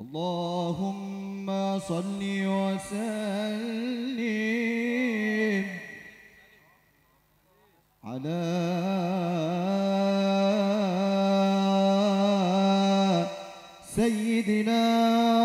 اللهم صل وسلم على سيدنا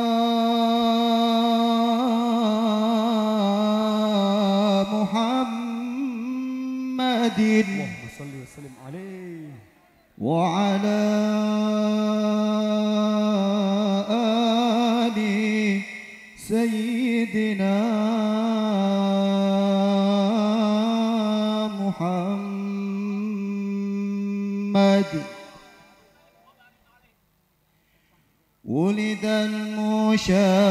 المشرف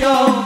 show.